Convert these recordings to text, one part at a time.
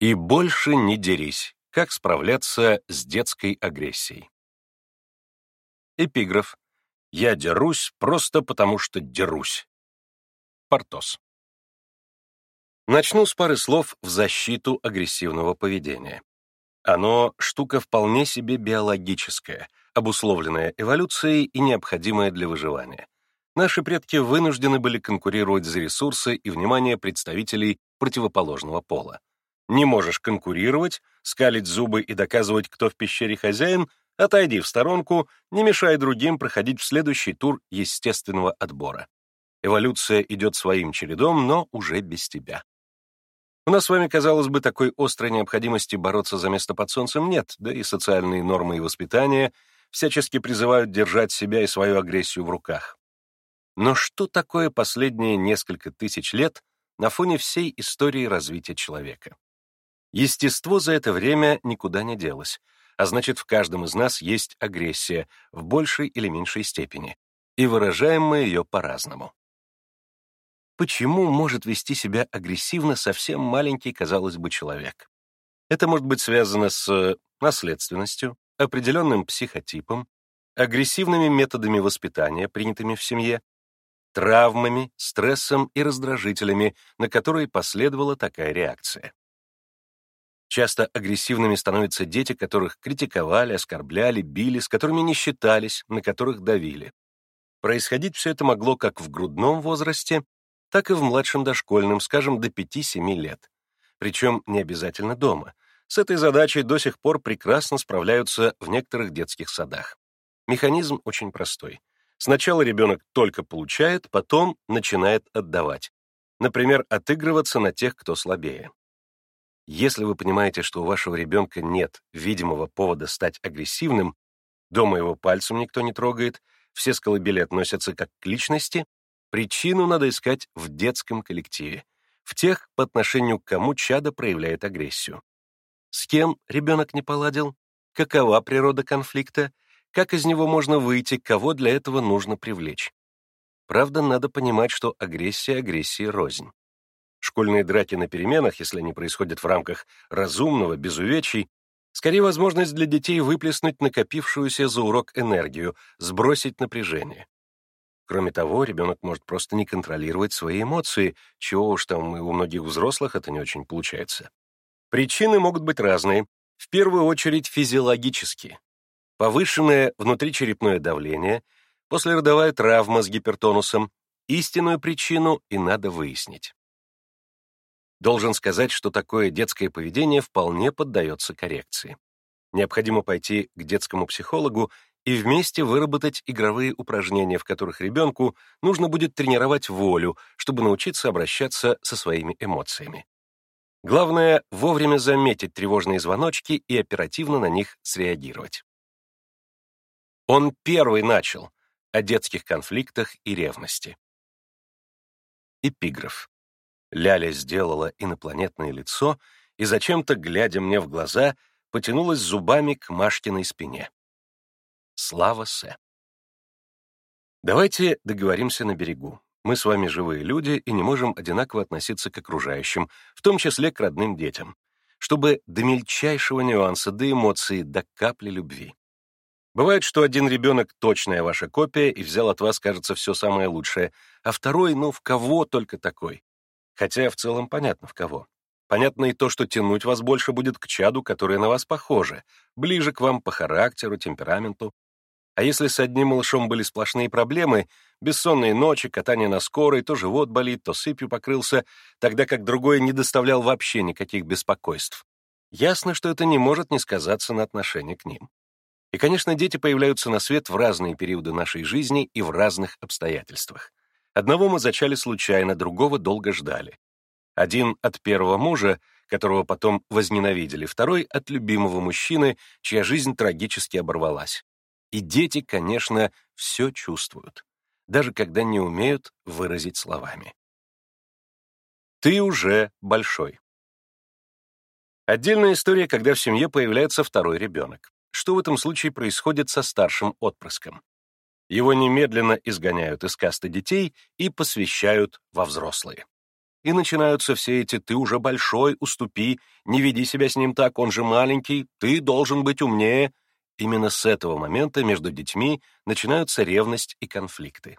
И больше не дерись. Как справляться с детской агрессией? Эпиграф. Я дерусь просто потому, что дерусь. Портос. Начну с пары слов в защиту агрессивного поведения. Оно — штука вполне себе биологическая, обусловленная эволюцией и необходимая для выживания. Наши предки вынуждены были конкурировать за ресурсы и внимание представителей противоположного пола. Не можешь конкурировать, скалить зубы и доказывать, кто в пещере хозяин, отойди в сторонку, не мешай другим проходить в следующий тур естественного отбора. Эволюция идет своим чередом, но уже без тебя. У нас с вами, казалось бы, такой острой необходимости бороться за место под солнцем нет, да и социальные нормы и воспитания всячески призывают держать себя и свою агрессию в руках. Но что такое последние несколько тысяч лет на фоне всей истории развития человека? Естество за это время никуда не делось, а значит, в каждом из нас есть агрессия в большей или меньшей степени, и выражаем мы ее по-разному. Почему может вести себя агрессивно совсем маленький, казалось бы, человек? Это может быть связано с э, наследственностью, определенным психотипом, агрессивными методами воспитания, принятыми в семье, травмами, стрессом и раздражителями, на которые последовала такая реакция. Часто агрессивными становятся дети, которых критиковали, оскорбляли, били, с которыми не считались, на которых давили. Происходить все это могло как в грудном возрасте, так и в младшем дошкольном, скажем, до 5-7 лет. Причем не обязательно дома. С этой задачей до сих пор прекрасно справляются в некоторых детских садах. Механизм очень простой. Сначала ребенок только получает, потом начинает отдавать. Например, отыгрываться на тех, кто слабее. Если вы понимаете, что у вашего ребенка нет видимого повода стать агрессивным, дома его пальцем никто не трогает, все с колыбели относятся как к личности, причину надо искать в детском коллективе, в тех, по отношению к кому чадо проявляет агрессию. С кем ребенок не поладил? Какова природа конфликта? Как из него можно выйти? Кого для этого нужно привлечь? Правда, надо понимать, что агрессия агрессии рознь. Школьные драки на переменах, если они происходят в рамках разумного, без увечий, скорее возможность для детей выплеснуть накопившуюся за урок энергию, сбросить напряжение. Кроме того, ребенок может просто не контролировать свои эмоции, чего уж там и у многих взрослых это не очень получается. Причины могут быть разные, в первую очередь физиологические. Повышенное внутричерепное давление, послеродовая травма с гипертонусом, истинную причину и надо выяснить. Должен сказать, что такое детское поведение вполне поддается коррекции. Необходимо пойти к детскому психологу и вместе выработать игровые упражнения, в которых ребенку нужно будет тренировать волю, чтобы научиться обращаться со своими эмоциями. Главное — вовремя заметить тревожные звоночки и оперативно на них среагировать. Он первый начал о детских конфликтах и ревности. Эпиграф. Ляля сделала инопланетное лицо и, зачем-то, глядя мне в глаза, потянулась зубами к Машкиной спине. Слава Се. Давайте договоримся на берегу. Мы с вами живые люди и не можем одинаково относиться к окружающим, в том числе к родным детям, чтобы до мельчайшего нюанса, до эмоций, до капли любви. Бывает, что один ребенок — точная ваша копия и взял от вас, кажется, все самое лучшее, а второй, ну, в кого только такой. Хотя в целом понятно в кого. Понятно и то, что тянуть вас больше будет к чаду, которое на вас похоже, ближе к вам по характеру, темпераменту. А если с одним малышом были сплошные проблемы, бессонные ночи, катание на скорой, то живот болит, то сыпью покрылся, тогда как другой не доставлял вообще никаких беспокойств. Ясно, что это не может не сказаться на отношении к ним. И, конечно, дети появляются на свет в разные периоды нашей жизни и в разных обстоятельствах. Одного мы зачали случайно, другого долго ждали. Один от первого мужа, которого потом возненавидели, второй от любимого мужчины, чья жизнь трагически оборвалась. И дети, конечно, все чувствуют, даже когда не умеют выразить словами. Ты уже большой. Отдельная история, когда в семье появляется второй ребенок. Что в этом случае происходит со старшим отпрыском? Его немедленно изгоняют из касты детей и посвящают во взрослые. И начинаются все эти «ты уже большой, уступи, не веди себя с ним так, он же маленький, ты должен быть умнее». Именно с этого момента между детьми начинаются ревность и конфликты.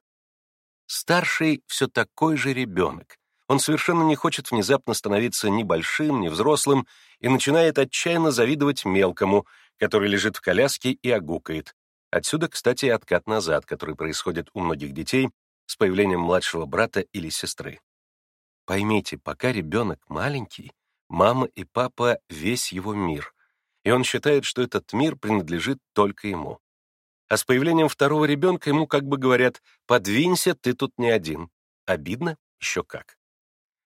Старший все такой же ребенок. Он совершенно не хочет внезапно становиться ни большим, ни взрослым и начинает отчаянно завидовать мелкому, который лежит в коляске и огукает. Отсюда, кстати, откат назад, который происходит у многих детей с появлением младшего брата или сестры. Поймите, пока ребенок маленький, мама и папа — весь его мир, и он считает, что этот мир принадлежит только ему. А с появлением второго ребенка ему как бы говорят «подвинься, ты тут не один». Обидно? Еще как.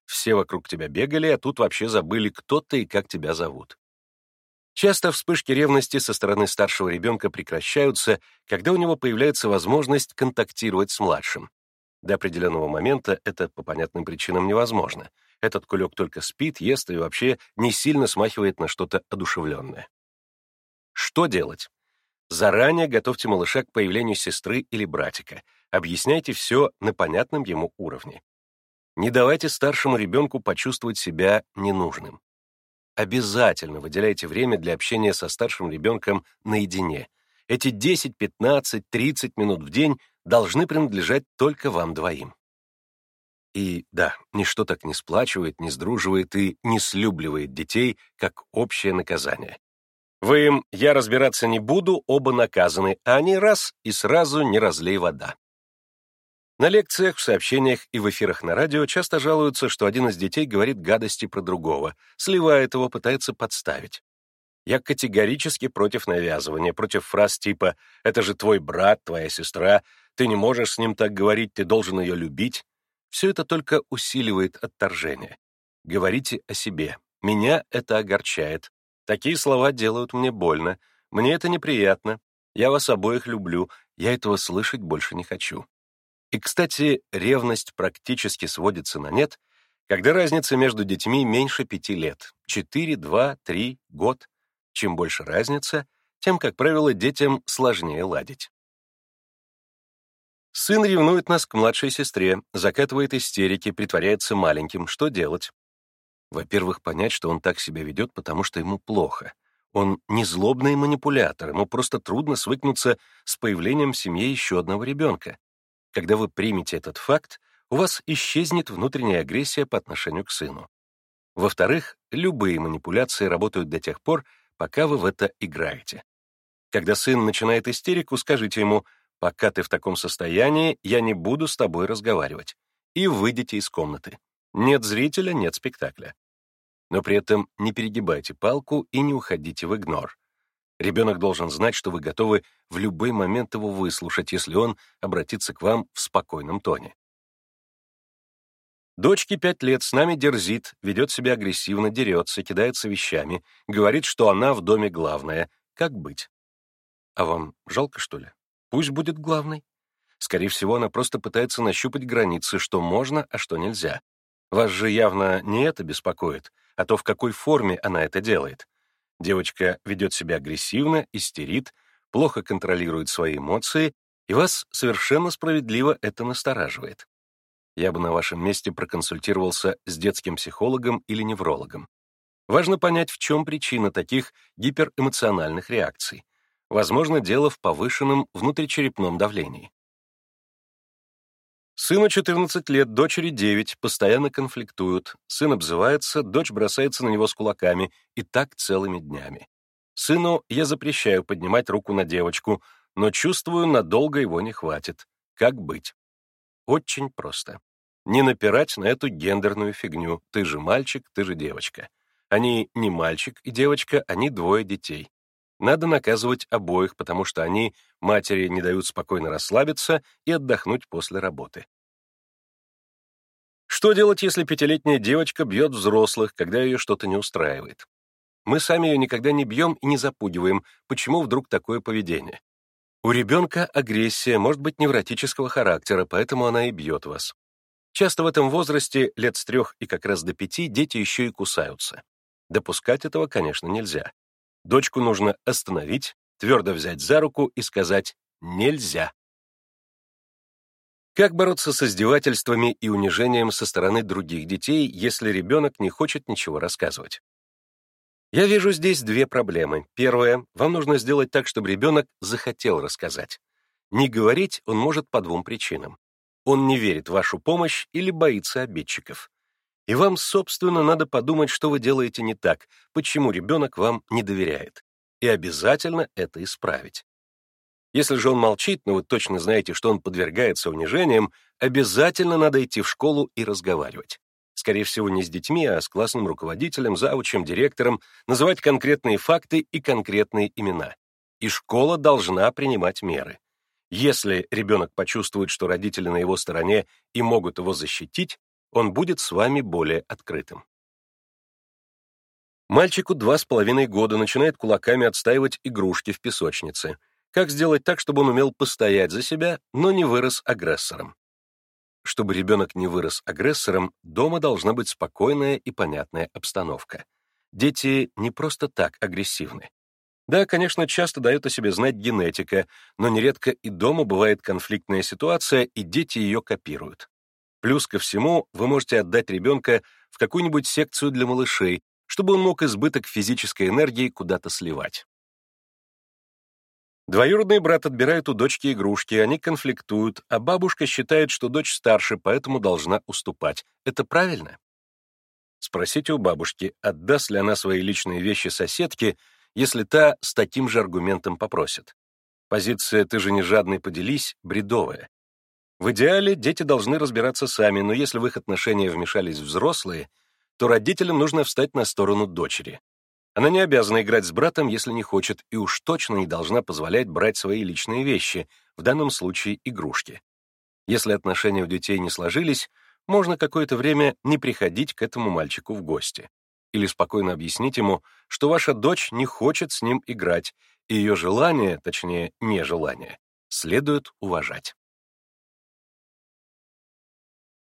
Все вокруг тебя бегали, а тут вообще забыли, кто ты и как тебя зовут. Часто вспышки ревности со стороны старшего ребенка прекращаются, когда у него появляется возможность контактировать с младшим. До определенного момента это по понятным причинам невозможно. Этот кулек только спит, ест и вообще не сильно смахивает на что-то одушевленное. Что делать? Заранее готовьте малыша к появлению сестры или братика. Объясняйте все на понятном ему уровне. Не давайте старшему ребенку почувствовать себя ненужным. Обязательно выделяйте время для общения со старшим ребенком наедине. Эти 10, 15, 30 минут в день должны принадлежать только вам двоим. И да, ничто так не сплачивает, не сдруживает и не слюбливает детей, как общее наказание. Вы им «я разбираться не буду», оба наказаны, а они раз и сразу не разлей вода. На лекциях, в сообщениях и в эфирах на радио часто жалуются, что один из детей говорит гадости про другого, сливает его, пытается подставить. Я категорически против навязывания, против фраз типа «это же твой брат, твоя сестра, ты не можешь с ним так говорить, ты должен ее любить». Все это только усиливает отторжение. Говорите о себе. Меня это огорчает. Такие слова делают мне больно. Мне это неприятно. Я вас обоих люблю. Я этого слышать больше не хочу. И, кстати, ревность практически сводится на нет, когда разница между детьми меньше пяти лет — четыре, два, три, год. Чем больше разница, тем, как правило, детям сложнее ладить. Сын ревнует нас к младшей сестре, закатывает истерики, притворяется маленьким. Что делать? Во-первых, понять, что он так себя ведет, потому что ему плохо. Он не злобный манипулятор, ему просто трудно свыкнуться с появлением в семье еще одного ребенка. Когда вы примете этот факт, у вас исчезнет внутренняя агрессия по отношению к сыну. Во-вторых, любые манипуляции работают до тех пор, пока вы в это играете. Когда сын начинает истерику, скажите ему «пока ты в таком состоянии, я не буду с тобой разговаривать» и выйдите из комнаты. Нет зрителя — нет спектакля но при этом не перегибайте палку и не уходите в игнор. Ребенок должен знать, что вы готовы в любой момент его выслушать, если он обратится к вам в спокойном тоне. Дочке пять лет с нами дерзит, ведет себя агрессивно, дерется, кидается вещами, говорит, что она в доме главная. Как быть? А вам жалко, что ли? Пусть будет главной. Скорее всего, она просто пытается нащупать границы, что можно, а что нельзя. Вас же явно не это беспокоит, а то, в какой форме она это делает. Девочка ведет себя агрессивно, истерит, плохо контролирует свои эмоции, и вас совершенно справедливо это настораживает. Я бы на вашем месте проконсультировался с детским психологом или неврологом. Важно понять, в чем причина таких гиперэмоциональных реакций. Возможно, дело в повышенном внутричерепном давлении. Сыну 14 лет, дочери 9, постоянно конфликтуют. Сын обзывается, дочь бросается на него с кулаками, и так целыми днями. Сыну я запрещаю поднимать руку на девочку, но чувствую, надолго его не хватит. Как быть? Очень просто. Не напирать на эту гендерную фигню. Ты же мальчик, ты же девочка. Они не мальчик и девочка, они двое детей. Надо наказывать обоих, потому что они матери не дают спокойно расслабиться и отдохнуть после работы. Что делать, если пятилетняя девочка бьет взрослых, когда ее что-то не устраивает? Мы сами ее никогда не бьем и не запугиваем. Почему вдруг такое поведение? У ребенка агрессия может быть невротического характера, поэтому она и бьет вас. Часто в этом возрасте, лет с трех и как раз до пяти, дети еще и кусаются. Допускать этого, конечно, нельзя. Дочку нужно остановить, твердо взять за руку и сказать «нельзя». Как бороться с издевательствами и унижением со стороны других детей, если ребенок не хочет ничего рассказывать? Я вижу здесь две проблемы. Первая — вам нужно сделать так, чтобы ребенок захотел рассказать. Не говорить он может по двум причинам. Он не верит в вашу помощь или боится обидчиков. И вам, собственно, надо подумать, что вы делаете не так, почему ребенок вам не доверяет. И обязательно это исправить. Если же он молчит, но вы точно знаете, что он подвергается унижениям, обязательно надо идти в школу и разговаривать. Скорее всего, не с детьми, а с классным руководителем, заучем, директором, называть конкретные факты и конкретные имена. И школа должна принимать меры. Если ребенок почувствует, что родители на его стороне и могут его защитить, он будет с вами более открытым. Мальчику два с половиной года начинает кулаками отстаивать игрушки в песочнице — как сделать так, чтобы он умел постоять за себя, но не вырос агрессором? Чтобы ребенок не вырос агрессором, дома должна быть спокойная и понятная обстановка. Дети не просто так агрессивны. Да, конечно, часто дает о себе знать генетика, но нередко и дома бывает конфликтная ситуация, и дети ее копируют. Плюс ко всему, вы можете отдать ребенка в какую-нибудь секцию для малышей, чтобы он мог избыток физической энергии куда-то сливать. Двоюродный брат отбирает у дочки игрушки, они конфликтуют, а бабушка считает, что дочь старше, поэтому должна уступать. Это правильно? Спросите у бабушки, отдаст ли она свои личные вещи соседке, если та с таким же аргументом попросит. Позиция «ты же не жадный, поделись» бредовая. В идеале дети должны разбираться сами, но если в их отношения вмешались взрослые, то родителям нужно встать на сторону дочери. Она не обязана играть с братом, если не хочет, и уж точно не должна позволять брать свои личные вещи, в данном случае игрушки. Если отношения у детей не сложились, можно какое-то время не приходить к этому мальчику в гости. Или спокойно объяснить ему, что ваша дочь не хочет с ним играть, и ее желание, точнее, нежелание, следует уважать.